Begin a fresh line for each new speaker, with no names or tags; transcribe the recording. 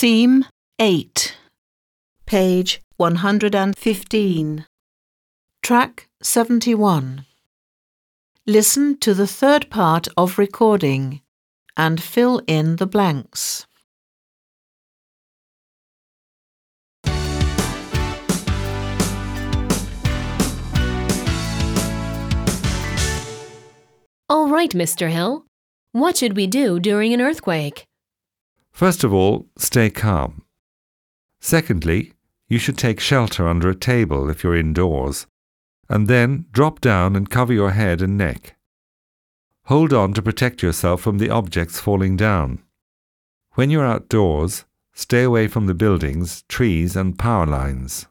Theme 8, page 115. Track 71. Listen to the third part of recording and fill in the blanks.
All right, Mr. Hill. What should we do during an earthquake?
First of all, stay calm. Secondly, you should take shelter under a table if you're indoors, and then drop down and cover your head and neck. Hold on to protect yourself from the objects falling down. When you're outdoors, stay away from the buildings, trees, and power lines.